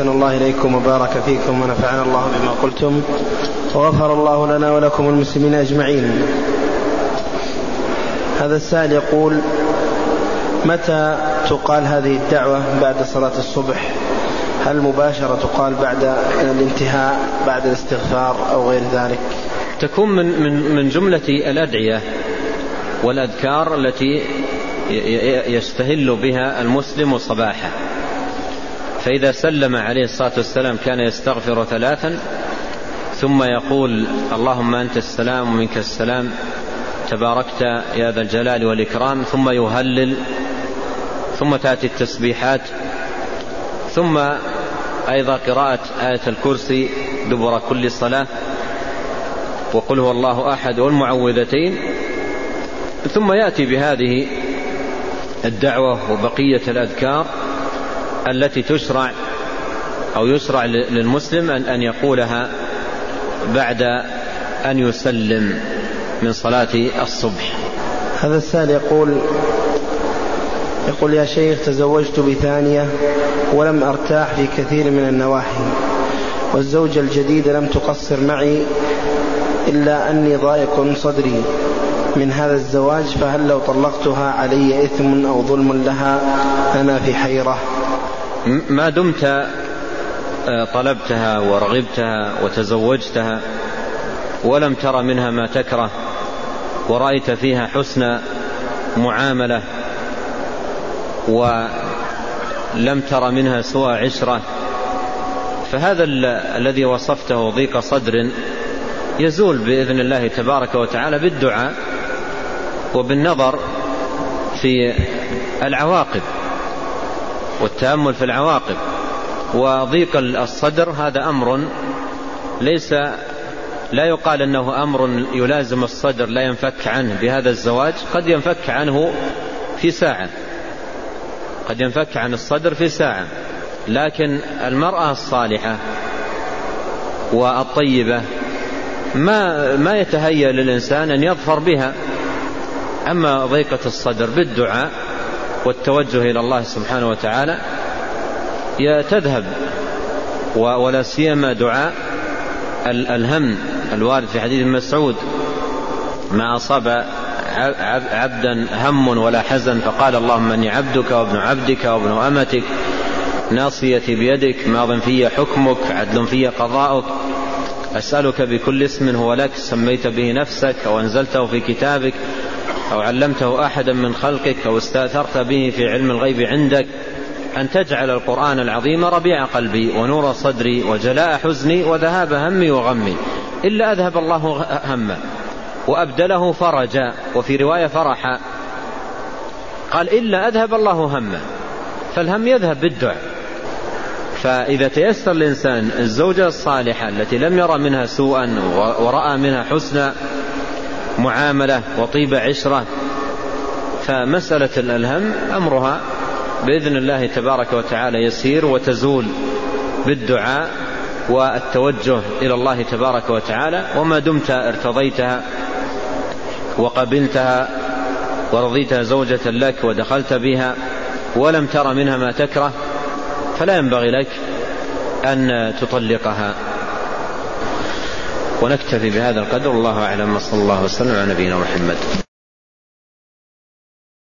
أحسن الله إليكم وبارك فيكم ونفعنا الله بما قلتم وغفر الله لنا ولكم المسلمين أجمعين. هذا السائل يقول متى تقال هذه الدعوة بعد صلاة الصبح؟ هل مباشرة تقال بعد الانتهاء بعد الاستغفار أو غير ذلك؟ تكون من, من, من جملة الأدعية والأذكار التي يستهل بها المسلم صباحا فإذا سلم عليه الصلاة والسلام كان يستغفر ثلاثا ثم يقول اللهم أنت السلام ومنك السلام تباركت يا ذا الجلال والإكرام ثم يهلل ثم تأتي التسبيحات ثم أيضا قراءة آية الكرسي دبر كل صلاة وقل هو الله أحد والمعوذتين ثم يأتي بهذه الدعوة وبقية الأذكار التي تشرع أو يشرع للمسلم أن يقولها بعد أن يسلم من صلاة الصبح. هذا السائل يقول يقول يا شيخ تزوجت بثانية ولم أرتاح في كثير من النواحي والزوجة الجديدة لم تقصر معي إلا أني ضائق صدري. من هذا الزواج فهل لو طلقتها علي إثم أو ظلم لها أنا في حيرة؟ ما دمت آه، طلبتها ورغبتها وتزوجتها ولم تر منها ما تكره ورأيت فيها حسن معاملة ولم تر منها سوى عشرة. فهذا الذي وصفته ضيق صدر يزول بإذن الله تبارك وتعالى بالدعاء وبالنظر في العواقب. والتأمل في العواقب. وضيق الصدر هذا أمر ليس لا يقال أنه أمر يلازم الصدر لا ينفك عنه. بهذا الزواج قد ينفك عنه في ساعة. قد ينفك عن الصدر في ساعة. لكن المرأة الصالحة والطيبة ما ما يتهيأ للإنسان أن يظفر بها. أما ضيقة الصدر بالدعاء والتوجه إلى الله سبحانه وتعالى تذهب ولا سيما دعاء الهم الوارد في حديث مسعود. ما أصاب عبدا هم ولا حزن فقال اللهم إني عبدك وابن عبدك وابن أمتك. ناصيتي بيدك ماض في حكمك عدل في قضاؤك. أسألك بكل اسم هو لك سميت به نفسك أو انزلته في كتابك. أو علمته أحدا من خلقك أو استأثرت به في علم الغيب عندك أن تجعل القرآن العظيم ربيع قلبي ونور صدري وجلاء حزني وذهاب همي وغمي. إلا أذهب الله همه وأبدله فرجا وفي رواية فرحا قال إلا أذهب الله همه فالهم يذهب بالدعاء فإذا تيسر الإنسان الزوجة الصالحة التي لم يرى منها سوءا ورأى منها حسن معاملة وطيب عشرة فمسألة الهم أمرها بإذن الله تبارك وتعالى يسير وتزول بالدعاء والتوجه إلى الله تبارك وتعالى وما دمت ارتضيتها وقبلتها ورضيتها زوجة لك ودخلت بها ولم تر منها ما تكره فلا ينبغي لك أن تطلقها. ونكتفي بهذا القدر. الله أعلم. وصلى الله وسلم على نبينا محمد.